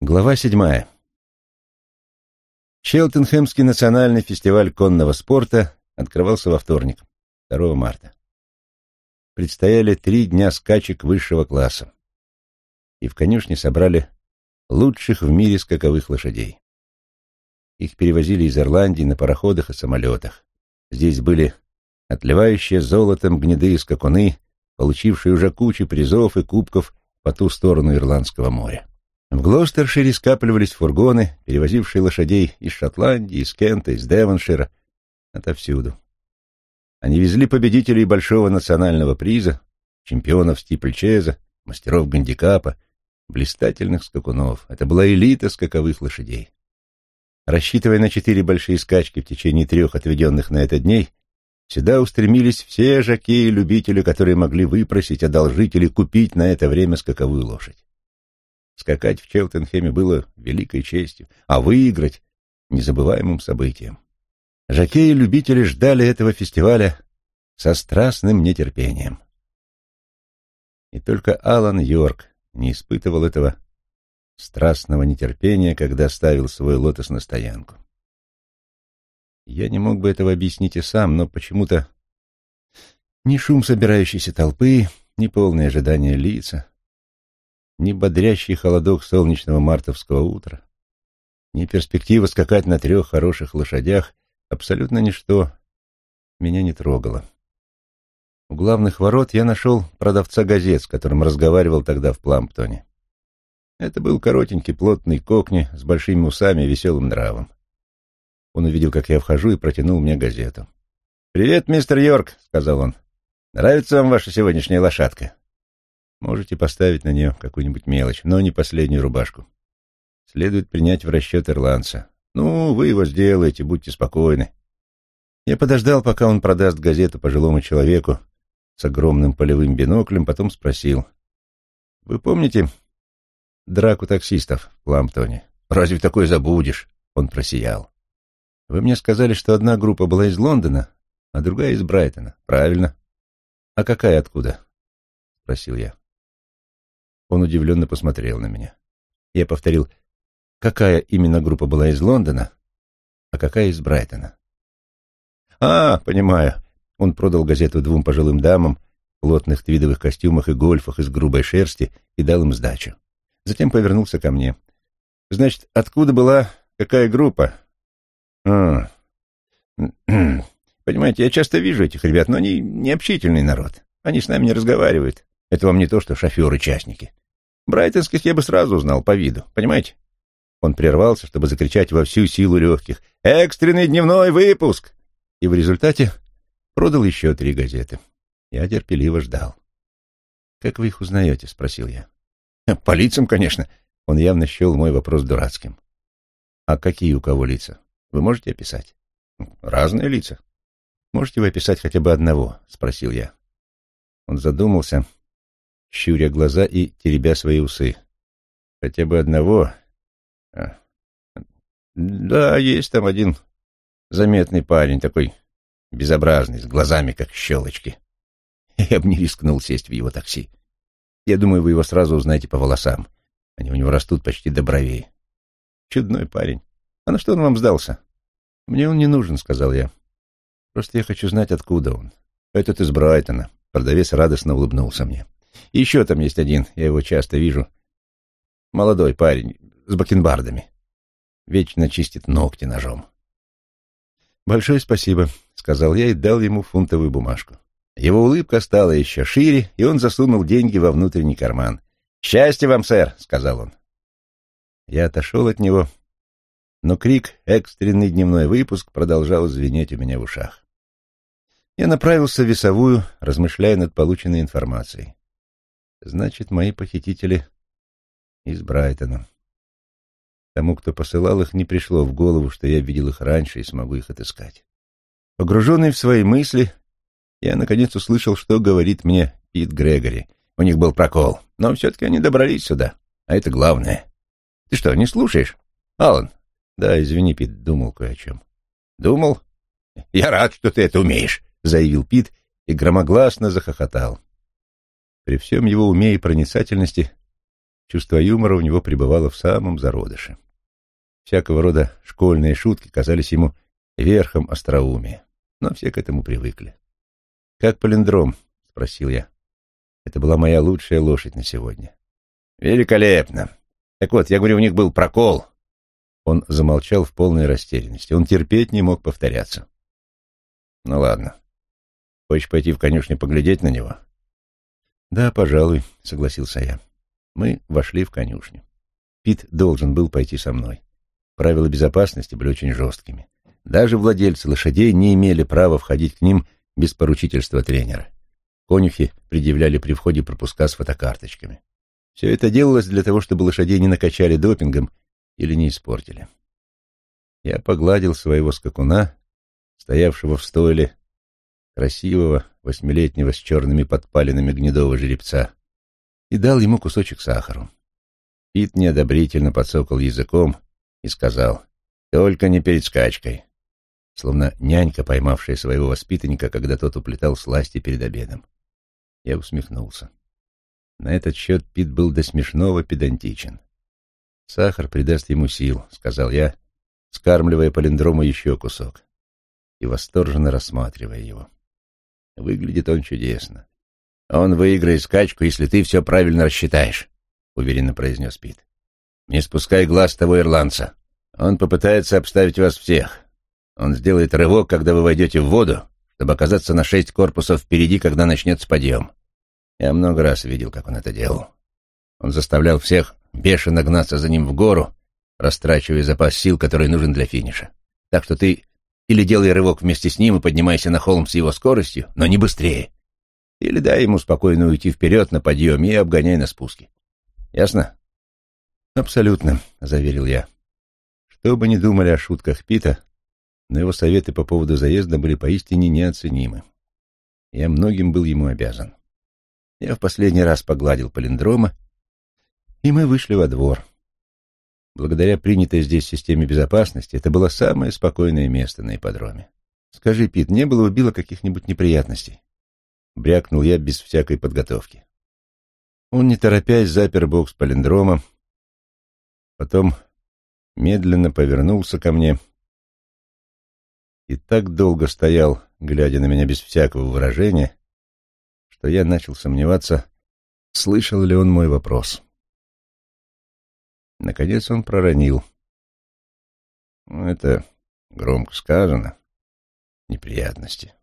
Глава седьмая. Челтенхэмский национальный фестиваль конного спорта открывался во вторник, 2 марта. Предстояли три дня скачек высшего класса. И в конюшне собрали лучших в мире скаковых лошадей. Их перевозили из Ирландии на пароходах и самолетах. Здесь были отливающие золотом гнедые скакуны, получившие уже кучу призов и кубков по ту сторону Ирландского моря. В Глостершире скапливались фургоны, перевозившие лошадей из Шотландии, из Кента, из Девоншира, отовсюду. Они везли победителей большого национального приза, чемпионов стипльчеза, мастеров гандикапа, блистательных скакунов. Это была элита скаковых лошадей. Рассчитывая на четыре большие скачки в течение трех отведенных на это дней, сюда устремились все жокеи-любители, которые могли выпросить, одолжить или купить на это время скаковую лошадь. Скакать в Челтенхеме было великой честью, а выиграть — незабываемым событием. Жокеи-любители ждали этого фестиваля со страстным нетерпением. И только Алан Йорк не испытывал этого страстного нетерпения, когда ставил свой лотос на стоянку. Я не мог бы этого объяснить и сам, но почему-то ни шум собирающейся толпы, ни полное ожидание лица, ни бодрящий холодок солнечного мартовского утра, ни перспектива скакать на трех хороших лошадях, абсолютно ничто меня не трогало. У главных ворот я нашел продавца газет, с которым разговаривал тогда в Пламптоне. Это был коротенький, плотный кокни с большими усами и веселым нравом. Он увидел, как я вхожу, и протянул мне газету. «Привет, мистер Йорк», — сказал он. «Нравится вам ваша сегодняшняя лошадка?» Можете поставить на нее какую-нибудь мелочь, но не последнюю рубашку. Следует принять в расчет ирландца. Ну, вы его сделаете, будьте спокойны. Я подождал, пока он продаст газету пожилому человеку с огромным полевым биноклем, потом спросил. «Вы помните драку таксистов в Ламптоне? Разве такое забудешь?» Он просиял. «Вы мне сказали, что одна группа была из Лондона, а другая из Брайтона. Правильно. А какая откуда?» — спросил я. Он удивленно посмотрел на меня. Я повторил, какая именно группа была из Лондона, а какая из Брайтона. «А, понимаю». Он продал газету двум пожилым дамам в плотных твидовых костюмах и гольфах из грубой шерсти и дал им сдачу. Затем повернулся ко мне. «Значит, откуда была какая группа?» «А, Понимаете, я часто вижу этих ребят, но они не общительный народ. Они с нами не разговаривают. Это вам не то, что шоферы-частники. Брайтонских я бы сразу узнал по виду, понимаете? Он прервался, чтобы закричать во всю силу легких «Экстренный дневной выпуск!» И в результате продал еще три газеты. Я терпеливо ждал. «Как вы их узнаете?» — спросил я. «По лицам, конечно». Он явно счел мой вопрос дурацким. «А какие у кого лица? Вы можете описать?» «Разные лица». «Можете вы описать хотя бы одного?» — спросил я. Он задумался, щуря глаза и теребя свои усы. Хотя бы одного. А. Да, есть там один заметный парень, такой безобразный, с глазами, как щелочки. Я бы не рискнул сесть в его такси. Я думаю, вы его сразу узнаете по волосам. Они у него растут почти до бровей. Чудной парень. А на что он вам сдался? Мне он не нужен, сказал я. Просто я хочу знать, откуда он. Этот из Брайтона. Продавец радостно улыбнулся мне. Еще там есть один, я его часто вижу. Молодой парень, с бакенбардами. Вечно чистит ногти ножом. «Большое спасибо», — сказал я и дал ему фунтовую бумажку. Его улыбка стала еще шире, и он засунул деньги во внутренний карман. «Счастья вам, сэр!» — сказал он. Я отошел от него, но крик «Экстренный дневной выпуск» продолжал звенеть у меня в ушах. Я направился в весовую, размышляя над полученной информацией. Значит, мои похитители из Брайтона. Тому, кто посылал их, не пришло в голову, что я видел их раньше и смогу их отыскать. Погруженный в свои мысли, я, наконец, услышал, что говорит мне Пит Грегори. У них был прокол, но все-таки они добрались сюда, а это главное. Ты что, не слушаешь? Алан? Да, извини, Пит, думал кое о чем. Думал? Я рад, что ты это умеешь, заявил Пит и громогласно захохотал. При всем его уме и проницательности Чувство юмора у него пребывало в самом зародыше. Всякого рода школьные шутки казались ему верхом остроумия, но все к этому привыкли. «Как палиндром?» — спросил я. Это была моя лучшая лошадь на сегодня. «Великолепно! Так вот, я говорю, у них был прокол». Он замолчал в полной растерянности. Он терпеть не мог повторяться. «Ну ладно. Хочешь пойти в конюшню поглядеть на него?» «Да, пожалуй», — согласился я. Мы вошли в конюшню. Пит должен был пойти со мной. Правила безопасности были очень жесткими. Даже владельцы лошадей не имели права входить к ним без поручительства тренера. Конюхи предъявляли при входе пропуска с фотокарточками. Все это делалось для того, чтобы лошадей не накачали допингом или не испортили. Я погладил своего скакуна, стоявшего в стойле, красивого восьмилетнего с черными подпалинами гнедого жеребца, и дал ему кусочек сахару. Пит неодобрительно подсокал языком и сказал, «Только не перед скачкой», словно нянька, поймавшая своего воспитанника, когда тот уплетал сласти перед обедом. Я усмехнулся. На этот счет Пит был до смешного педантичен. «Сахар придаст ему сил», — сказал я, скармливая полиндрому еще кусок и восторженно рассматривая его. Выглядит он чудесно. «Он выиграет скачку, если ты все правильно рассчитаешь», — уверенно произнес Пит. «Не спускай глаз того ирландца. Он попытается обставить вас всех. Он сделает рывок, когда вы войдете в воду, чтобы оказаться на шесть корпусов впереди, когда начнется подъем. Я много раз видел, как он это делал. Он заставлял всех бешено гнаться за ним в гору, растрачивая запас сил, который нужен для финиша. Так что ты или делай рывок вместе с ним и поднимайся на холм с его скоростью, но не быстрее. Или дай ему спокойно уйти вперед на подъеме и обгоняй на спуске. Ясно? Абсолютно, заверил я. Что бы ни думали о шутках Пита, но его советы по поводу заезда были поистине неоценимы. Я многим был ему обязан. Я в последний раз погладил полиндрома, и мы вышли во двор. Благодаря принятой здесь системе безопасности, это было самое спокойное место на ипподроме. «Скажи, Пит, не было у Билла каких-нибудь неприятностей?» Брякнул я без всякой подготовки. Он, не торопясь, запер бокс полиндрома, потом медленно повернулся ко мне и так долго стоял, глядя на меня без всякого выражения, что я начал сомневаться, слышал ли он мой вопрос. Наконец он проронил. Ну, это громко сказано. Неприятности.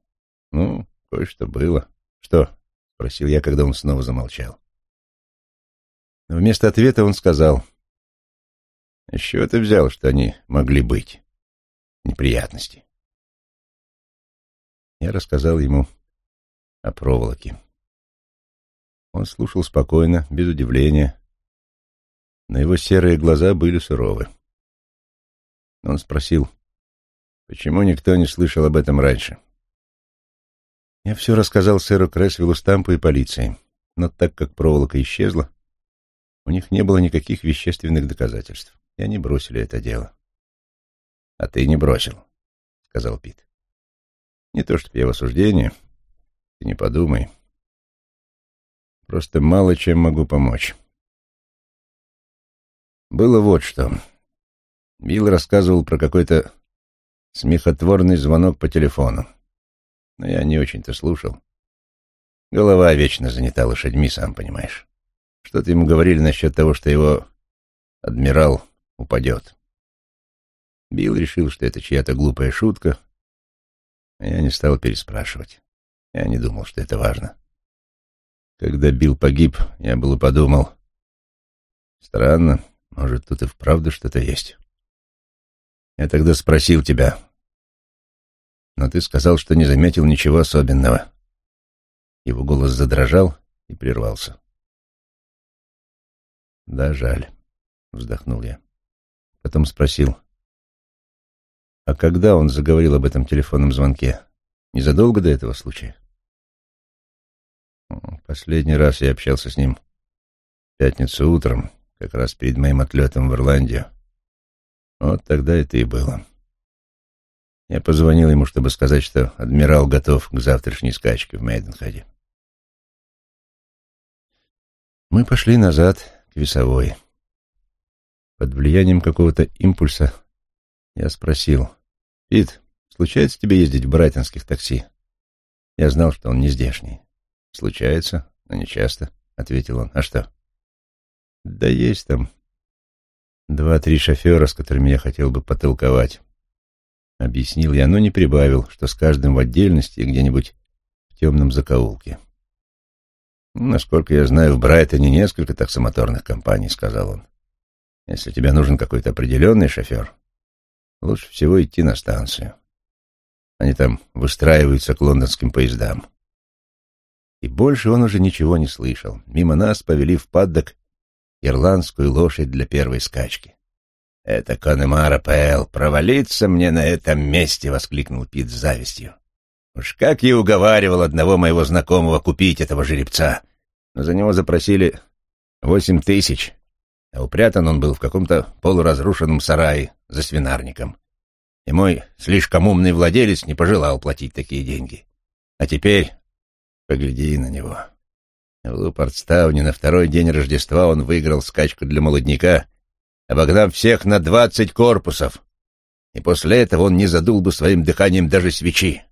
Ну, кое-что было. Что? — спросил я, когда он снова замолчал. Но вместо ответа он сказал. «С чего ты взял, что они могли быть? Неприятности?» Я рассказал ему о проволоке. Он слушал спокойно, без удивления, но его серые глаза были суровы. Он спросил, почему никто не слышал об этом раньше. Я все рассказал сэру Кресвиллу Стампу и полиции, но так как проволока исчезла, у них не было никаких вещественных доказательств, и они бросили это дело. — А ты не бросил, — сказал Пит. Не то чтобы я в осуждении, ты не подумай. Просто мало чем могу помочь. Было вот что. Билл рассказывал про какой-то смехотворный звонок по телефону. Но я не очень-то слушал. Голова вечно занята лошадьми, сам понимаешь. Что-то ему говорили насчет того, что его адмирал упадет. Билл решил, что это чья-то глупая шутка, я не стал переспрашивать. Я не думал, что это важно. Когда Билл погиб, я было подумал, странно, может, тут и вправду что-то есть. Я тогда спросил тебя, но ты сказал, что не заметил ничего особенного. Его голос задрожал и прервался. Да, жаль, вздохнул я. Потом спросил, а когда он заговорил об этом телефонном звонке? Незадолго до этого случая? Последний раз я общался с ним в пятницу утром, как раз перед моим отлетом в Ирландию. Вот тогда это и было. Я позвонил ему, чтобы сказать, что адмирал готов к завтрашней скачке в Мейденхеде. Мы пошли назад, к весовой. Под влиянием какого-то импульса я спросил, «Пит, случается тебе ездить в брайтонских такси?» Я знал, что он не здешний. «Случается, но не часто», — ответил он. «А что?» «Да есть там два-три шофера, с которыми я хотел бы потолковать». Объяснил я, но не прибавил, что с каждым в отдельности где-нибудь в темном закоулке. «Насколько я знаю, в Брайтоне несколько таксомоторных компаний», — сказал он. «Если тебе нужен какой-то определенный шофер, лучше всего идти на станцию. Они там выстраиваются к лондонским поездам». И больше он уже ничего не слышал. Мимо нас повели в паддок ирландскую лошадь для первой скачки. «Это Конемара П.Л. Провалиться мне на этом месте!» — воскликнул Пит с завистью. Уж как я уговаривал одного моего знакомого купить этого жеребца. Но за него запросили восемь тысяч, а упрятан он был в каком-то полуразрушенном сарае за свинарником. И мой слишком умный владелец не пожелал платить такие деньги. А теперь погляди на него. В Лупортстауне на второй день Рождества он выиграл скачку для молодняка, обогнав всех на двадцать корпусов. И после этого он не задул бы своим дыханием даже свечи.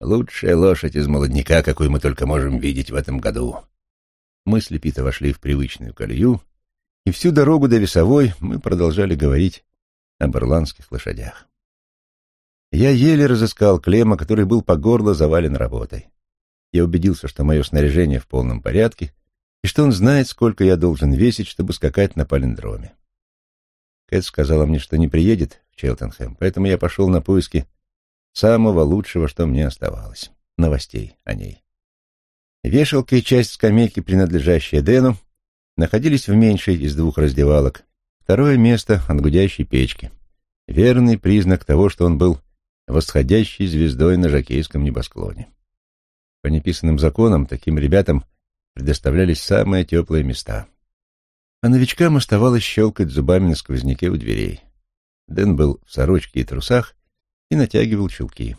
Лучшая лошадь из молодняка, какую мы только можем видеть в этом году. Мысли Пита вошли в привычную колею, и всю дорогу до весовой мы продолжали говорить об ирландских лошадях. Я еле разыскал Клема, который был по горло завален работой. Я убедился, что мое снаряжение в полном порядке, и что он знает, сколько я должен весить, чтобы скакать на палиндроме. Кэт сказала мне, что не приедет в Челтенхэм, поэтому я пошел на поиски самого лучшего, что мне оставалось, новостей о ней. Вешалка и часть скамейки, принадлежащая Дэну, находились в меньшей из двух раздевалок. Второе место от гудящей печки. Верный признак того, что он был восходящей звездой на жакейском небосклоне. По неписанным законам таким ребятам предоставлялись самые теплые места. А новичкам оставалось щелкать зубами на сквозняке у дверей. Дэн был в сорочке и трусах и натягивал чулки.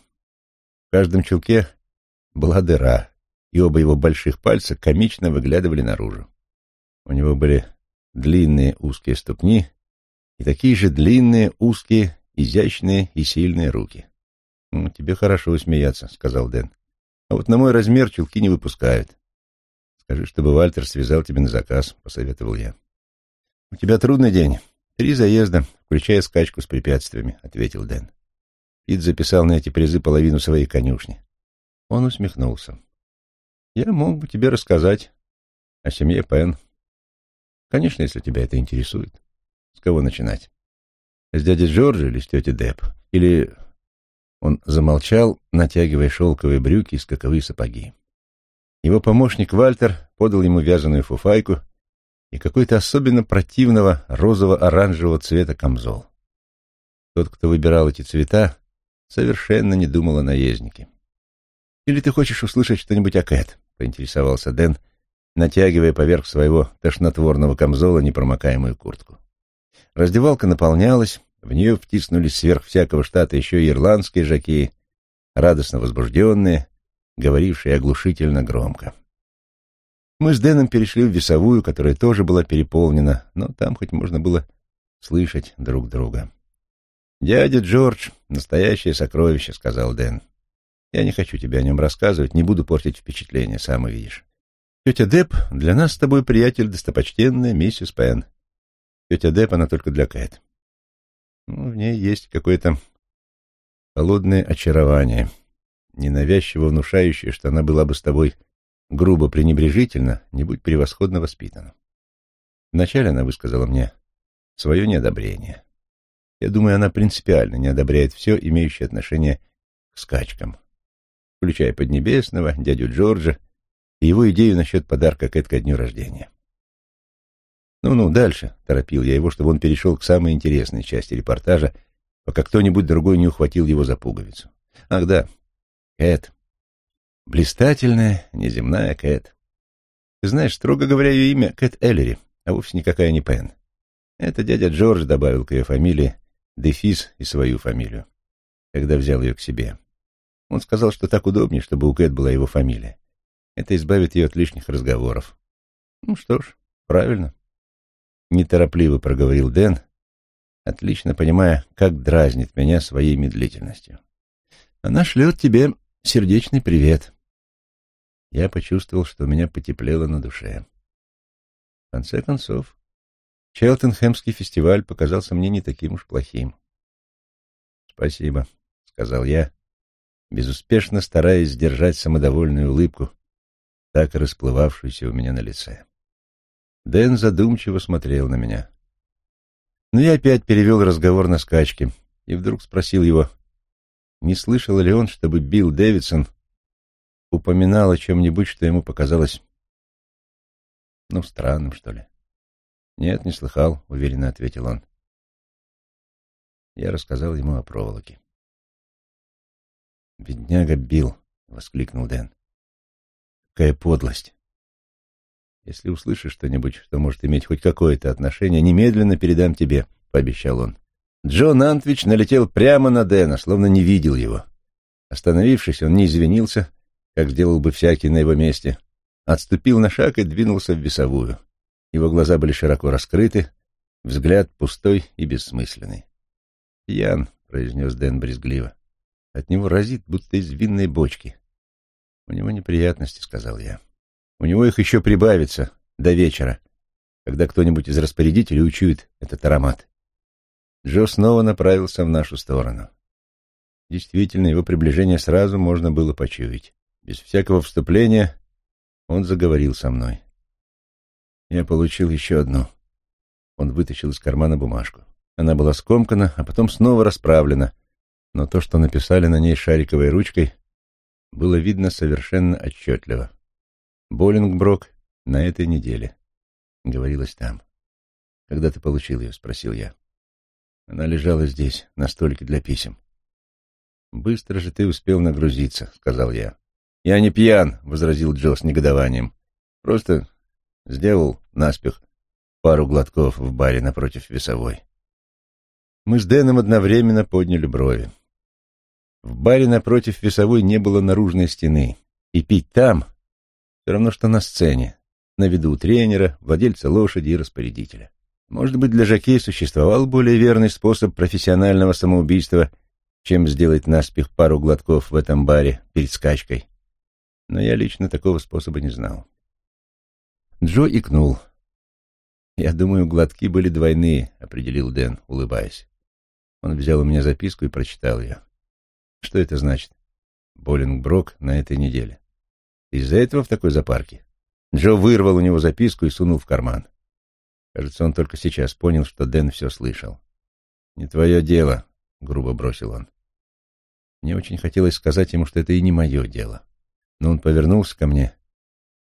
В каждом чулке была дыра, и оба его больших пальца комично выглядывали наружу. У него были длинные узкие ступни и такие же длинные, узкие, изящные и сильные руки. «Ну, «Тебе хорошо смеяться», — сказал Дэн. «А вот на мой размер чулки не выпускают. Скажи, чтобы Вальтер связал тебе на заказ», — посоветовал я. «У тебя трудный день. Три заезда, включая скачку с препятствиями», — ответил Дэн. Пит записал на эти призы половину своей конюшни. Он усмехнулся. «Я мог бы тебе рассказать о семье Пен. Конечно, если тебя это интересует. С кого начинать? С дяди Джорджа или с тети Деп? Или...» Он замолчал, натягивая шелковые брюки и скаковые сапоги. Его помощник Вальтер подал ему вязаную фуфайку и какой-то особенно противного розово-оранжевого цвета камзол. Тот, кто выбирал эти цвета, совершенно не думал о наезднике. «Или ты хочешь услышать что-нибудь о Кэт?» — поинтересовался Дэн, натягивая поверх своего тошнотворного камзола непромокаемую куртку. Раздевалка наполнялась, в нее втиснулись сверх всякого штата еще и ирландские жакеи, радостно возбужденные, говорившие оглушительно громко. Мы с Дэном перешли в весовую, которая тоже была переполнена, но там хоть можно было слышать друг друга. «Дядя Джордж — настоящее сокровище», — сказал Дэн. «Я не хочу тебе о нем рассказывать, не буду портить впечатление, сам увидишь. Тетя Деп для нас с тобой приятель достопочтенная миссис Пен. Тетя Деп, она только для Кэт. Ну, в ней есть какое-то холодное очарование, ненавязчиво внушающее, что она была бы с тобой грубо пренебрежительно, не будь превосходно воспитана. Вначале она высказала мне свое неодобрение. Я думаю, она принципиально не одобряет все, имеющее отношение к скачкам, включая Поднебесного, дядю Джорджа и его идею насчет подарка Кэт ко дню рождения. «Ну-ну, дальше», — торопил я его, чтобы он перешел к самой интересной части репортажа, пока кто-нибудь другой не ухватил его за пуговицу. «Ах да, Кэт. Блистательная, неземная Кэт. Ты знаешь, строго говоря, ее имя Кэт Эллери, а вовсе никакая не Пен. Это дядя Джордж добавил к ее фамилии дефис и свою фамилию, когда взял ее к себе. Он сказал, что так удобнее, чтобы у Кэт была его фамилия. Это избавит ее от лишних разговоров. Ну что ж, правильно. Неторопливо проговорил Дэн, отлично понимая, как дразнит меня своей медлительностью. Она шлет тебе сердечный привет. Я почувствовал, что у меня потеплело на душе. В конце концов, Челтенхэмский фестиваль показался мне не таким уж плохим. «Спасибо», — сказал я, безуспешно стараясь сдержать самодовольную улыбку, так расплывавшуюся у меня на лице. Дэн задумчиво смотрел на меня. Но я опять перевел разговор на скачки и вдруг спросил его, не слышал ли он, чтобы Билл Дэвидсон упоминал о чем-нибудь, что ему показалось, ну, странным, что ли. «Нет, не слыхал», — уверенно ответил он. Я рассказал ему о проволоке. «Бедняга Билл!» — воскликнул Дэн. «Какая подлость! Если услышишь что-нибудь, что может иметь хоть какое-то отношение, немедленно передам тебе», — пообещал он. Джон Антвич налетел прямо на Дэна, словно не видел его. Остановившись, он не извинился, как сделал бы всякий на его месте, отступил на шаг и двинулся в весовую. Его глаза были широко раскрыты, взгляд пустой и бессмысленный. «Ян», — произнес Дэн брезгливо, — «от него разит, будто из винной бочки». «У него неприятности», — сказал я. «У него их еще прибавится до вечера, когда кто-нибудь из распорядителей учует этот аромат». Джо снова направился в нашу сторону. Действительно, его приближение сразу можно было почуять. Без всякого вступления он заговорил со мной. Я получил еще одну. Он вытащил из кармана бумажку. Она была скомкана, а потом снова расправлена, но то, что написали на ней шариковой ручкой, было видно совершенно отчетливо. «Боллингброк на этой неделе», — говорилось там. «Когда ты получил ее?» — спросил я. Она лежала здесь, на столике для писем. «Быстро же ты успел нагрузиться», — сказал я. «Я не пьян», — возразил Джо с негодованием. «Просто Сделал наспех пару глотков в баре напротив весовой. Мы с Дэном одновременно подняли брови. В баре напротив весовой не было наружной стены, и пить там все равно, что на сцене, на виду у тренера, владельца лошади и распорядителя. Может быть, для Жакей существовал более верный способ профессионального самоубийства, чем сделать наспех пару глотков в этом баре перед скачкой. Но я лично такого способа не знал. Джо икнул. «Я думаю, глотки были двойные», — определил Дэн, улыбаясь. Он взял у меня записку и прочитал ее. «Что это значит?» «Боллингброк на этой неделе». «Из-за этого в такой запарке?» Джо вырвал у него записку и сунул в карман. Кажется, он только сейчас понял, что Дэн все слышал. «Не твое дело», — грубо бросил он. Мне очень хотелось сказать ему, что это и не мое дело. Но он повернулся ко мне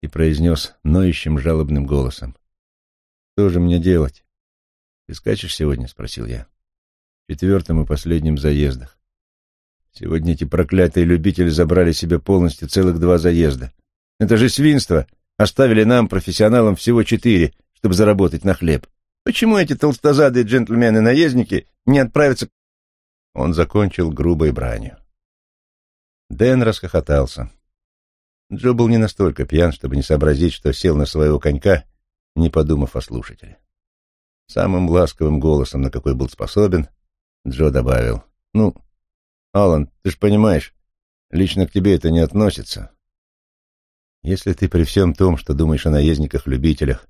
и произнес ноющим жалобным голосом. «Что же мне делать?» «Ты скачешь сегодня?» — спросил я. «В четвертом и последнем заездах. Сегодня эти проклятые любители забрали себе полностью целых два заезда. Это же свинство! Оставили нам, профессионалам, всего четыре, чтобы заработать на хлеб. Почему эти толстозадые джентльмены-наездники не отправятся...» Он закончил грубой бранью. Дэн расхохотался. Джо был не настолько пьян, чтобы не сообразить, что сел на своего конька, не подумав о слушателе. Самым ласковым голосом, на какой был способен, Джо добавил. «Ну, Алан, ты ж понимаешь, лично к тебе это не относится. Если ты при всем том, что думаешь о наездниках-любителях,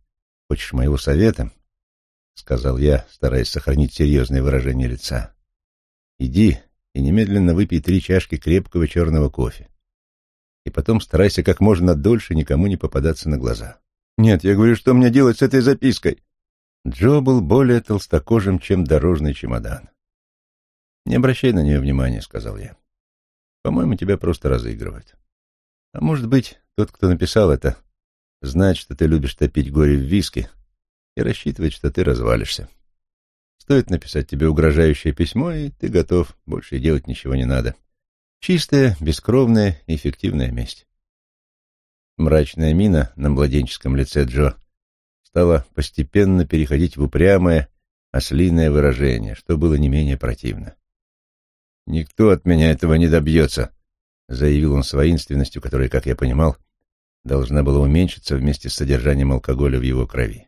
хочешь моего совета, — сказал я, стараясь сохранить серьезное выражение лица, — иди и немедленно выпей три чашки крепкого черного кофе и потом старайся как можно дольше никому не попадаться на глаза. Нет, я говорю, что мне делать с этой запиской? Джо был более толстокожим, чем дорожный чемодан. «Не обращай на нее внимания», — сказал я. «По-моему, тебя просто разыгрывают. А может быть, тот, кто написал это, знает, что ты любишь топить горе в виске и рассчитывает, что ты развалишься. Стоит написать тебе угрожающее письмо, и ты готов, больше делать ничего не надо. Чистая, бескровная эффективная месть. Мрачная мина на младенческом лице Джо стала постепенно переходить в упрямое, ослиное выражение, что было не менее противно. «Никто от меня этого не добьется», — заявил он с воинственностью, которая, как я понимал, должна была уменьшиться вместе с содержанием алкоголя в его крови.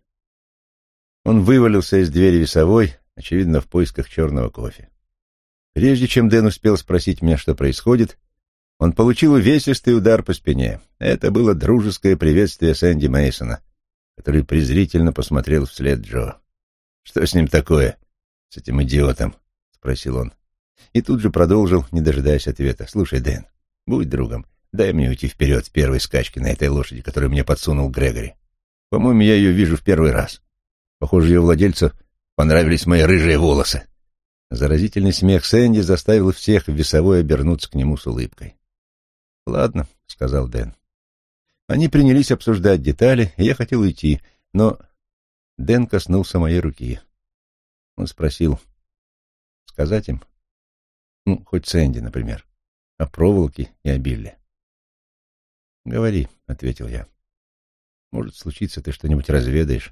Он вывалился из двери весовой, очевидно, в поисках черного кофе. Прежде чем Дэн успел спросить меня, что происходит, он получил увесистый удар по спине. Это было дружеское приветствие Сэнди Мейсона, который презрительно посмотрел вслед Джо. «Что с ним такое? С этим идиотом?» — спросил он. И тут же продолжил, не дожидаясь ответа. «Слушай, Дэн, будь другом, дай мне уйти вперед с первой скачки на этой лошади, которую мне подсунул Грегори. По-моему, я ее вижу в первый раз. Похоже, ее владельцу понравились мои рыжие волосы». Заразительный смех Сэнди заставил всех в весовой обернуться к нему с улыбкой. «Ладно», — сказал Дэн. Они принялись обсуждать детали, и я хотел уйти, но Дэн коснулся моей руки. Он спросил, сказать им, ну, хоть Сэнди, например, о проволоке и о Билле. «Говори», — ответил я. «Может случиться, ты что-нибудь разведаешь,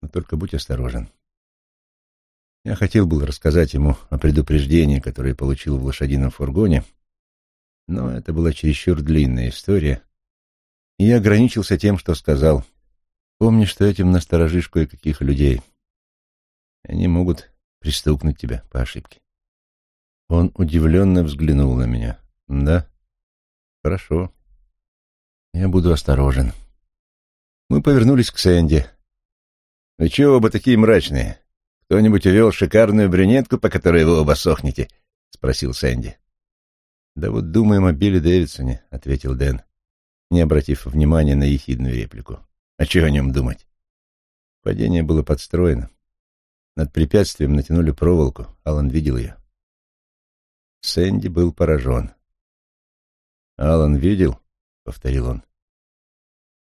но только будь осторожен». Я хотел было рассказать ему о предупреждении, которое получил в лошадином фургоне, но это была чересчур длинная история, и я ограничился тем, что сказал. Помни, что этим насторожишь кое-каких людей. Они могут пристукнуть тебя по ошибке. Он удивленно взглянул на меня. Да? Хорошо. Я буду осторожен. Мы повернулись к Сэнди. «Вы чего оба такие мрачные? Кто-нибудь увел шикарную брюнетку, по которой вы оба сохнете?» — спросил Сэнди. «Да вот думаем о Билли Дэвидсоне», — ответил Дэн, не обратив внимания на ехидную реплику. «А чего о нем думать?» Падение было подстроено. Над препятствием натянули проволоку. Алан видел ее. Сэнди был поражен. «Алан видел?» — повторил он.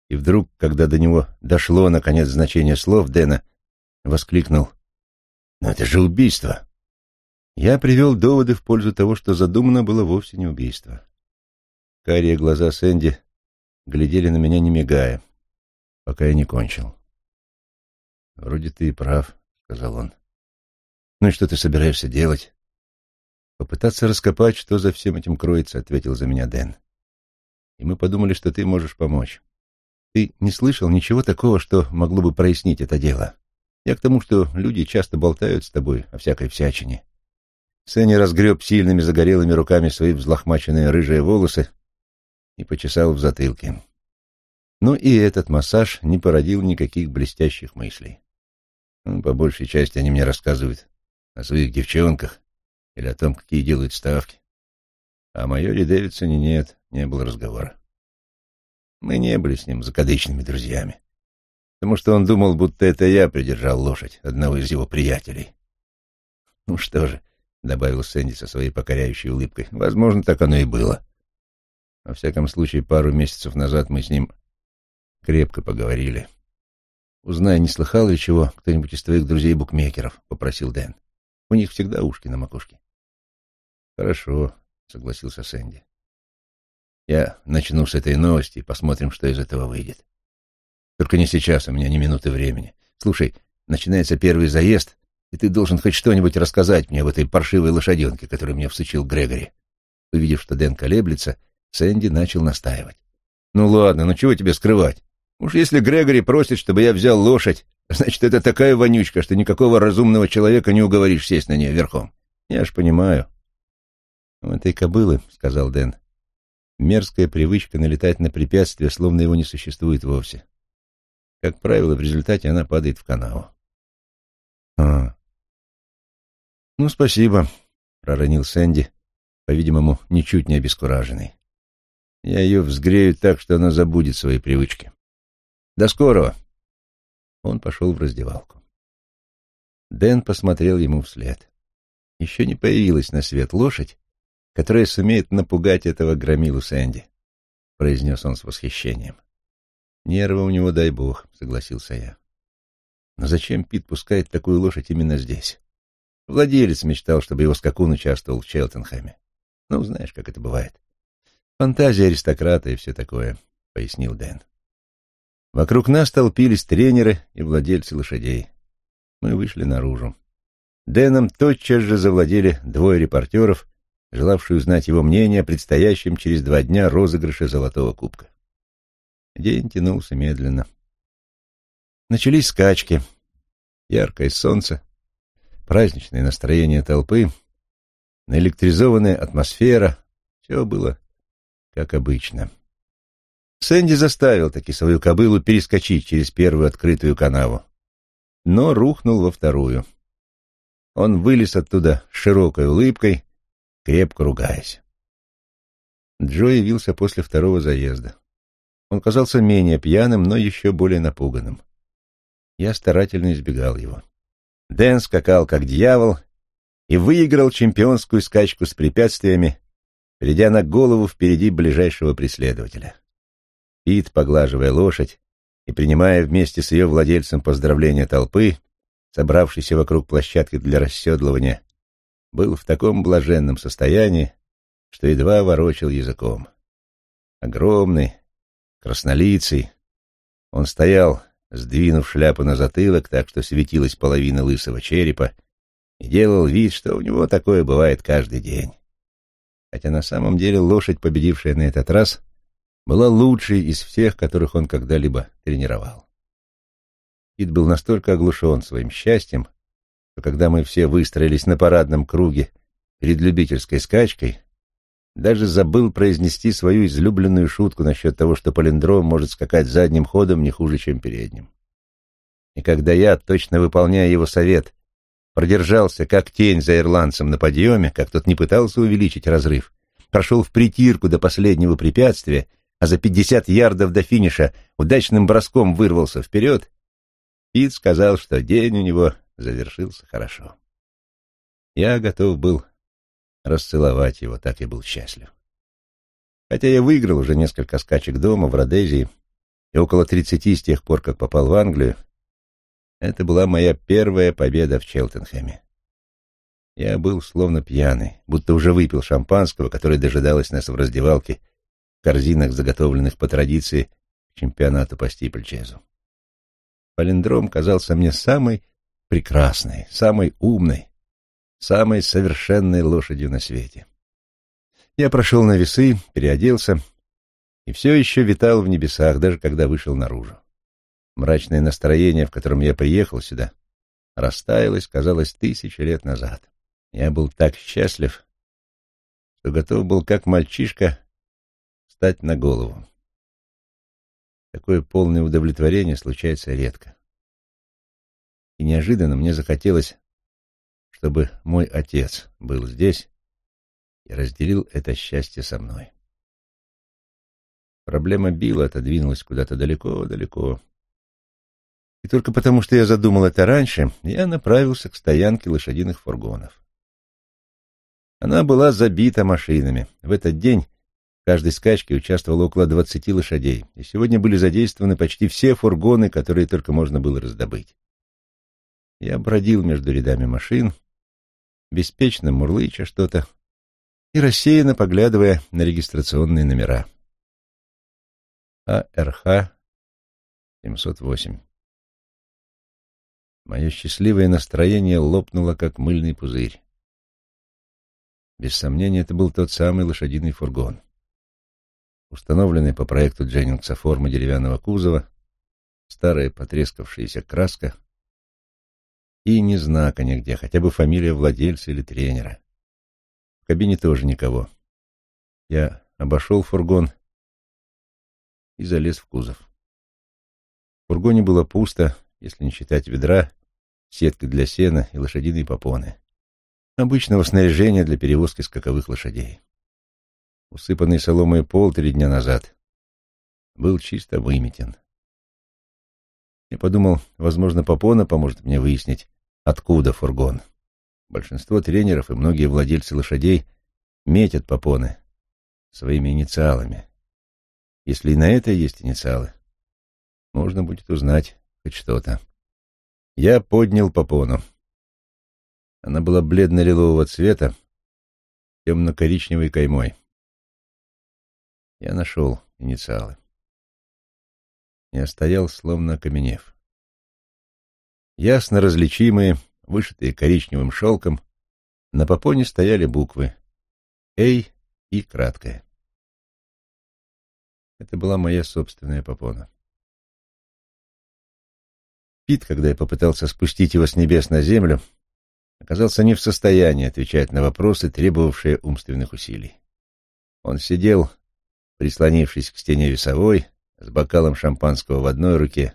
И вдруг, когда до него дошло, наконец, значение слов, Дэна воскликнул. «Но это же убийство!» Я привел доводы в пользу того, что задумано было вовсе не убийство. Карие глаза Сэнди глядели на меня, не мигая, пока я не кончил. «Вроде ты и прав», — сказал он. «Ну и что ты собираешься делать?» «Попытаться раскопать, что за всем этим кроется», — ответил за меня Дэн. «И мы подумали, что ты можешь помочь. Ты не слышал ничего такого, что могло бы прояснить это дело? Я к тому, что люди часто болтают с тобой о всякой всячине. Сенни разгреб сильными загорелыми руками свои взлохмаченные рыжие волосы и почесал в затылке. Но и этот массаж не породил никаких блестящих мыслей. Ну, по большей части они мне рассказывают о своих девчонках или о том, какие делают ставки. А о майоре Дэвидсоне нет, не было разговора. Мы не были с ним закадычными друзьями, потому что он думал, будто это я придержал лошадь одного из его приятелей. Ну что же, — добавил Сэнди со своей покоряющей улыбкой. «Возможно, так оно и было. Во всяком случае, пару месяцев назад мы с ним крепко поговорили. «Узнай, не слыхал ли чего кто-нибудь из твоих друзей-букмекеров?» — попросил Дэн. «У них всегда ушки на макушке». «Хорошо», — согласился Сэнди. «Я начну с этой новости и посмотрим, что из этого выйдет. Только не сейчас, у меня ни минуты времени. Слушай, начинается первый заезд, и ты должен хоть что-нибудь рассказать мне об этой паршивой лошаденке, которую мне всучил Грегори. Увидев, что Дэн колеблется, Сэнди начал настаивать. «Ну ладно, ну чего тебе скрывать? Уж если Грегори просит, чтобы я взял лошадь, значит, это такая вонючка, что никакого разумного человека не уговоришь сесть на нее верхом. Я ж понимаю». «У этой кобылы, — сказал Дэн, — мерзкая привычка налетать на препятствия, словно его не существует вовсе. Как правило, в результате она падает в канаву». «А, «Ну, спасибо», — проронил Сэнди, по-видимому, ничуть не обескураженный. «Я ее взгрею так, что она забудет свои привычки. До скорого!» Он пошел в раздевалку. Дэн посмотрел ему вслед. Еще не появилась на свет лошадь, которая сумеет напугать этого громилу Сэнди, — произнес он с восхищением. Нервы у него, дай бог, — согласился я. Но зачем Пит пускает такую лошадь именно здесь? Владелец мечтал, чтобы его скакун участвовал в Челтенхэме. Ну, знаешь, как это бывает. Фантазия аристократа и все такое, — пояснил Дэн. Вокруг нас толпились тренеры и владельцы лошадей. Мы вышли наружу. Дэном тотчас же завладели двое репортеров, желавшие узнать его мнение о предстоящем через два дня розыгрыше Золотого Кубка. День тянулся медленно. Начались скачки. Яркое солнце, праздничное настроение толпы, наэлектризованная атмосфера — все было как обычно. Сэнди заставил таки свою кобылу перескочить через первую открытую канаву, но рухнул во вторую. Он вылез оттуда с широкой улыбкой, крепко ругаясь. Джо явился после второго заезда. Он казался менее пьяным, но еще более напуганным. Я старательно избегал его. Дэн скакал, как дьявол, и выиграл чемпионскую скачку с препятствиями, придя на голову впереди ближайшего преследователя. Пит, поглаживая лошадь и принимая вместе с ее владельцем поздравления толпы, собравшейся вокруг площадки для расседлывания, был в таком блаженном состоянии, что едва ворочил языком. Огромный, краснолицый, он стоял, сдвинув шляпу на затылок так, что светилась половина лысого черепа, и делал вид, что у него такое бывает каждый день. Хотя на самом деле лошадь, победившая на этот раз, была лучшей из всех, которых он когда-либо тренировал. Кит был настолько оглушен своим счастьем, что когда мы все выстроились на парадном круге перед любительской скачкой, даже забыл произнести свою излюбленную шутку насчет того, что полиндром может скакать задним ходом не хуже, чем передним. И когда я, точно выполняя его совет, продержался как тень за ирландцем на подъеме, как тот не пытался увеличить разрыв, прошел в притирку до последнего препятствия, а за пятьдесят ярдов до финиша удачным броском вырвался вперед, Пит сказал, что день у него завершился хорошо. Я готов был расцеловать его, так я был счастлив. Хотя я выиграл уже несколько скачек дома в Родезии и около тридцати с тех пор, как попал в Англию, это была моя первая победа в Челтенхэме. Я был словно пьяный, будто уже выпил шампанского, которое дожидалось нас в раздевалке в корзинах, заготовленных по традиции к чемпионату по стипльчезу. Палиндром казался мне самой прекрасной, самой умной, самой совершенной лошадью на свете. Я прошел на весы, переоделся и все еще витал в небесах, даже когда вышел наружу. Мрачное настроение, в котором я приехал сюда, растаялось, казалось, тысячи лет назад. Я был так счастлив, что готов был, как мальчишка, встать на голову. Такое полное удовлетворение случается редко. И неожиданно мне захотелось чтобы мой отец был здесь и разделил это счастье со мной. Проблема Билла отодвинулась куда-то далеко-далеко. И только потому, что я задумал это раньше, я направился к стоянке лошадиных фургонов. Она была забита машинами. В этот день в каждой скачке участвовало около двадцати лошадей, и сегодня были задействованы почти все фургоны, которые только можно было раздобыть. Я бродил между рядами машин, беспечно мурлыча что-то и рассеянно поглядывая на регистрационные номера. АРХ 708. Мое счастливое настроение лопнуло, как мыльный пузырь. Без сомнения, это был тот самый лошадиный фургон. Установленный по проекту Дженнингса формы деревянного кузова, старая потрескавшаяся краска — и ни знака нигде, хотя бы фамилия владельца или тренера. В кабине тоже никого. Я обошел фургон и залез в кузов. В фургоне было пусто, если не считать ведра, сетка для сена и лошадиные попоны. Обычного снаряжения для перевозки скаковых лошадей. Усыпанный соломой пол три дня назад был чисто выметен. Я подумал, возможно, Попона поможет мне выяснить, откуда фургон. Большинство тренеров и многие владельцы лошадей метят Попоны своими инициалами. Если и на это есть инициалы, можно будет узнать хоть что-то. Я поднял Попону. Она была бледно-лилового цвета, темно-коричневой каймой. Я нашел инициалы и стоял, словно окаменев. Ясно различимые, вышитые коричневым шелком, на попоне стояли буквы «Эй» и краткое. Это была моя собственная попона. Пит, когда я попытался спустить его с небес на землю, оказался не в состоянии отвечать на вопросы, требовавшие умственных усилий. Он сидел, прислонившись к стене весовой, с бокалом шампанского в одной руке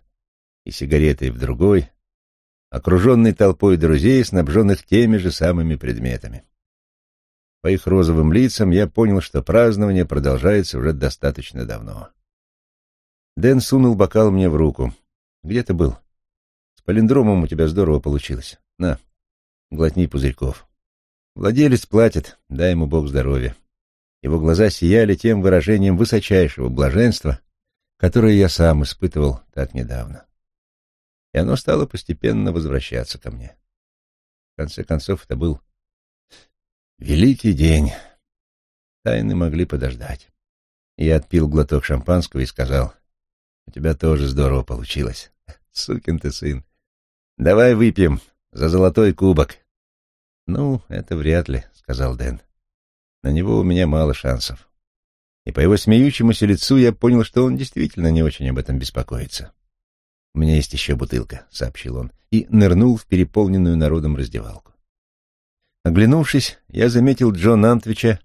и сигаретой в другой, окруженный толпой друзей, снабженных теми же самыми предметами. По их розовым лицам я понял, что празднование продолжается уже достаточно давно. Дэн сунул бокал мне в руку. «Где ты был? С палиндромом у тебя здорово получилось. На, глотни пузырьков. Владелец платит, дай ему Бог здоровья». Его глаза сияли тем выражением высочайшего блаженства, которое я сам испытывал так недавно. И оно стало постепенно возвращаться ко мне. В конце концов, это был великий день. Тайны могли подождать. Я отпил глоток шампанского и сказал, «У тебя тоже здорово получилось. Сукин ты сын. Давай выпьем за золотой кубок». «Ну, это вряд ли», — сказал Дэн. На него у меня мало шансов. И по его смеющемуся лицу я понял, что он действительно не очень об этом беспокоится. «У меня есть еще бутылка», — сообщил он, и нырнул в переполненную народом раздевалку. Оглянувшись, я заметил Джона Антвича,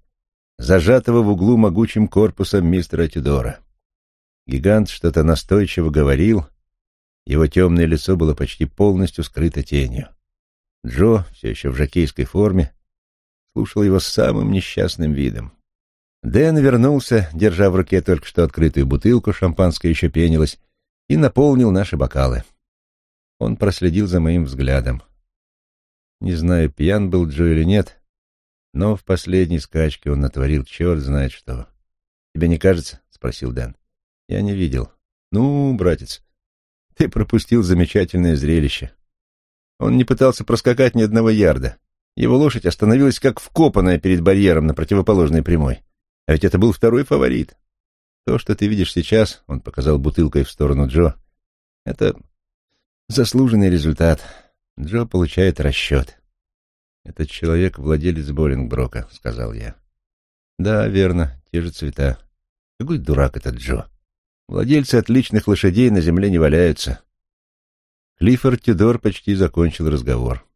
зажатого в углу могучим корпусом мистера Тюдора. Гигант что-то настойчиво говорил, его темное лицо было почти полностью скрыто тенью. Джо, все еще в жакейской форме, слушал его с самым несчастным видом. Дэн вернулся, держа в руке только что открытую бутылку, шампанское еще пенилось, и наполнил наши бокалы. Он проследил за моим взглядом. Не знаю, пьян был Джо или нет, но в последней скачке он натворил черт знает что. «Тебе не кажется?» — спросил Дэн. «Я не видел». «Ну, братец, ты пропустил замечательное зрелище. Он не пытался проскакать ни одного ярда. Его лошадь остановилась как вкопанная перед барьером на противоположной прямой. А ведь это был второй фаворит. То, что ты видишь сейчас, он показал бутылкой в сторону Джо, это заслуженный результат. Джо получает расчет. Этот человек — владелец Боллингброка, — сказал я. Да, верно, те же цвета. Какой дурак этот Джо. Владельцы отличных лошадей на земле не валяются. Клиффорд Тюдор почти закончил разговор.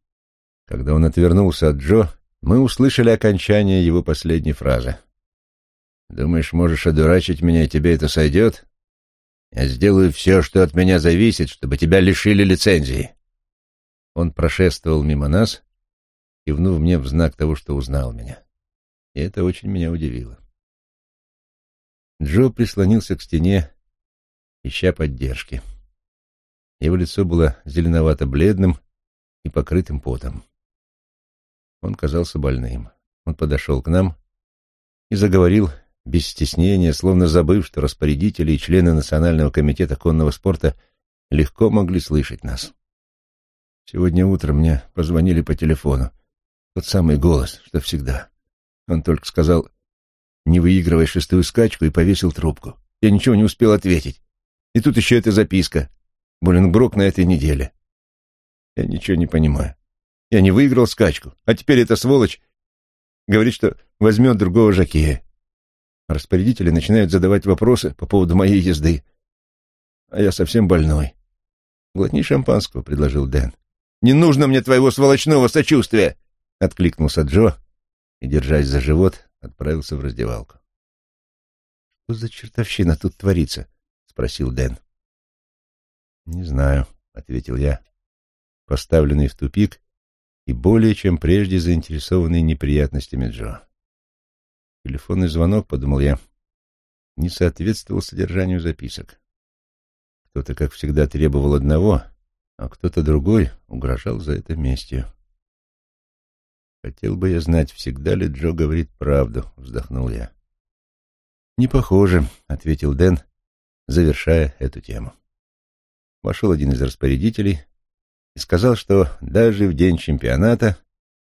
Когда он отвернулся от Джо, мы услышали окончание его последней фразы. «Думаешь, можешь одурачить меня, и тебе это сойдет? Я сделаю все, что от меня зависит, чтобы тебя лишили лицензии». Он прошествовал мимо нас, кивнув мне в знак того, что узнал меня. И это очень меня удивило. Джо прислонился к стене, ища поддержки. Его лицо было зеленовато-бледным и покрытым потом. Он казался больным. Он подошел к нам и заговорил без стеснения, словно забыв, что распорядители и члены Национального комитета конного спорта легко могли слышать нас. Сегодня утром мне позвонили по телефону. Тот самый голос, что всегда. Он только сказал «не выигрывай шестую скачку» и повесил трубку. Я ничего не успел ответить. И тут еще эта записка. Буленброк на этой неделе. Я ничего не понимаю. Я не выиграл скачку, а теперь эта сволочь говорит, что возьмет другого жокея. Распорядители начинают задавать вопросы по поводу моей езды. А я совсем больной. «Глотни шампанского», — предложил Дэн. «Не нужно мне твоего сволочного сочувствия!» — откликнулся Джо и, держась за живот, отправился в раздевалку. «Что за чертовщина тут творится?» — спросил Дэн. «Не знаю», — ответил я, поставленный в тупик и более чем прежде заинтересованный неприятностями Джо. Телефонный звонок, подумал я, не соответствовал содержанию записок. Кто-то, как всегда, требовал одного, а кто-то другой угрожал за это местью. «Хотел бы я знать, всегда ли Джо говорит правду», — вздохнул я. «Не похоже», — ответил Дэн, завершая эту тему. Вошел один из распорядителей, и сказал, что даже в день чемпионата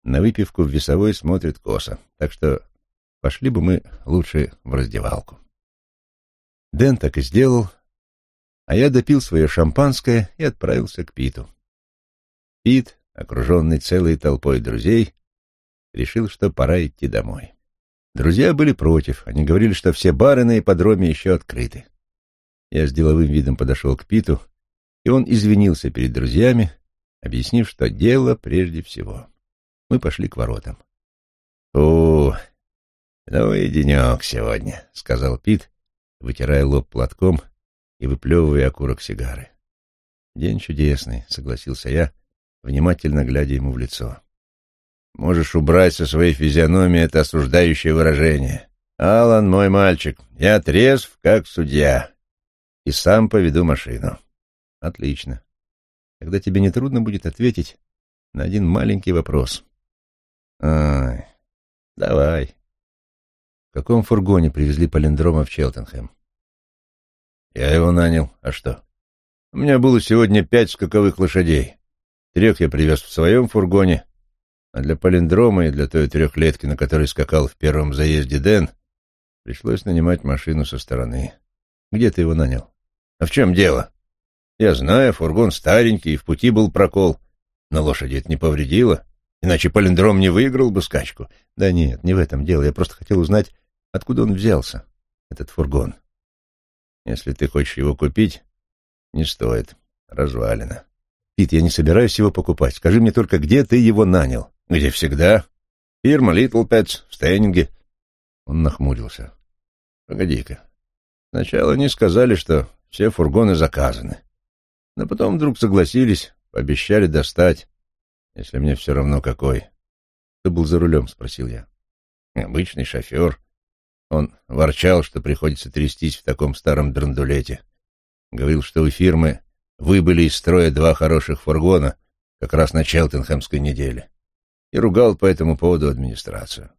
на выпивку в весовой смотрит косо, так что пошли бы мы лучше в раздевалку. Дэн так и сделал, а я допил свое шампанское и отправился к Питу. Пит, окруженный целой толпой друзей, решил, что пора идти домой. Друзья были против, они говорили, что все бары на ипподроме еще открыты. Я с деловым видом подошел к Питу и он извинился перед друзьями, объяснив, что дело прежде всего. Мы пошли к воротам. «О, ну и денек сегодня», — сказал Пит, вытирая лоб платком и выплевывая окурок сигары. «День чудесный», — согласился я, внимательно глядя ему в лицо. «Можешь убрать со своей физиономии это осуждающее выражение. Алан, мой мальчик, я трезв, как судья, и сам поведу машину». «Отлично. Тогда тебе не трудно будет ответить на один маленький вопрос». «Ай, давай». Каком фургоне привезли палиндрома в Челтенхэм? Я его нанял. А что? У меня было сегодня пять скаковых лошадей. Трех я привез в своем фургоне, а для палиндрома и для той трехлетки, на которой скакал в первом заезде Дэн, пришлось нанимать машину со стороны. Где ты его нанял? А в чем дело? Я знаю, фургон старенький, и в пути был прокол. Но лошади это не повредило, иначе палиндром не выиграл бы скачку. Да нет, не в этом дело. Я просто хотел узнать, откуда он взялся, этот фургон. Если ты хочешь его купить, не стоит. Развалено. Пит, я не собираюсь его покупать. Скажи мне только, где ты его нанял? Где всегда? Фирма Little Pets в Стейнинге. Он нахмурился. Погоди-ка. Сначала они сказали, что все фургоны заказаны. Но потом вдруг согласились, пообещали достать, если мне все равно какой. Кто был за рулем? Спросил я. Обычный шофер. Он ворчал, что приходится трястись в таком старом драндулете. Говорил, что у фирмы выбыли из строя два хороших фургона как раз на Челтенхэмской неделе. И ругал по этому поводу администрацию.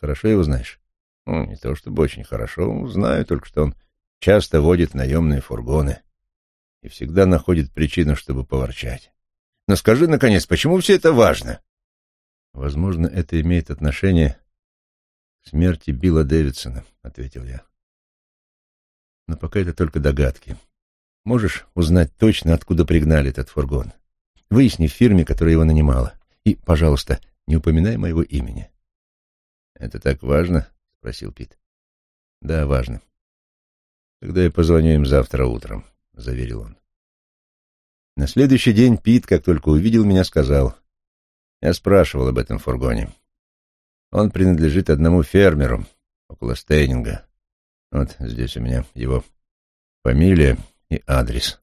Хорошо его знаешь? Ну, не то чтобы очень хорошо. Знаю только, что он часто водит наемные фургоны и всегда находит причину, чтобы поворчать. Но скажи, наконец, почему все это важно? Возможно, это имеет отношение смерти Билла Дэвидсона, — ответил я. Но пока это только догадки. Можешь узнать точно, откуда пригнали этот фургон? Выясни в фирме, которая его нанимала. И, пожалуйста, не упоминай моего имени. — Это так важно? — спросил Пит. — Да, важно. — Тогда я позвоню им завтра утром, — заверил он. На следующий день Пит, как только увидел меня, сказал. Я спрашивал об этом фургоне. Он принадлежит одному фермеру около Стейнинга. Вот здесь у меня его фамилия и адрес.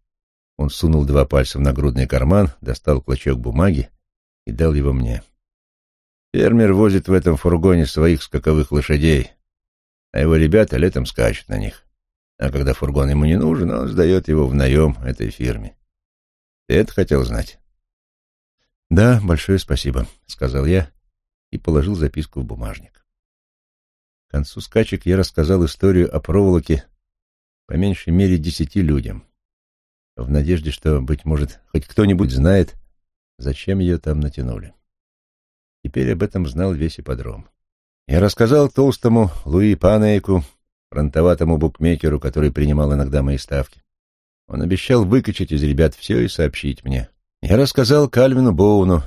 Он сунул два пальца в нагрудный карман, достал клочок бумаги и дал его мне. Фермер возит в этом фургоне своих скаковых лошадей, а его ребята летом скачут на них. А когда фургон ему не нужен, он сдает его в наем этой фирме. Ты это хотел знать? — Да, большое спасибо, — сказал я и положил записку в бумажник. К концу скачек я рассказал историю о проволоке по меньшей мере десяти людям, в надежде, что, быть может, хоть кто-нибудь знает, зачем ее там натянули. Теперь об этом знал весь ипподром. Я рассказал толстому Луи Панейку, фронтоватому букмекеру, который принимал иногда мои ставки. Он обещал выкачать из ребят все и сообщить мне. Я рассказал Кальвину Боуну,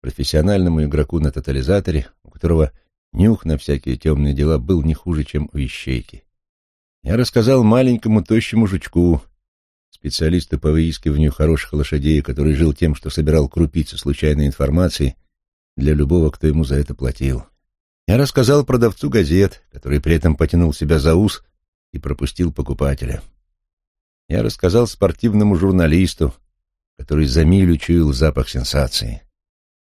профессиональному игроку на тотализаторе, у которого нюх на всякие темные дела был не хуже, чем у ищейки. Я рассказал маленькому тощему жучку, специалисту по выискиванию хороших лошадей, который жил тем, что собирал крупицы случайной информации для любого, кто ему за это платил. Я рассказал продавцу газет, который при этом потянул себя за ус и пропустил покупателя. Я рассказал спортивному журналисту, который за милю чуял запах сенсации.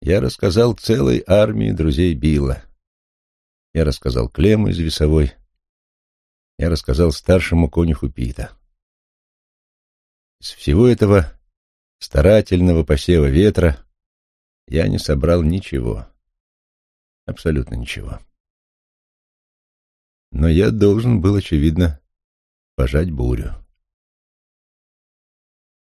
Я рассказал целой армии друзей Билла. Я рассказал Клему из весовой. Я рассказал старшему конюху Пита. Из всего этого старательного посева ветра я не собрал ничего. Абсолютно ничего. Но я должен был, очевидно, пожать бурю.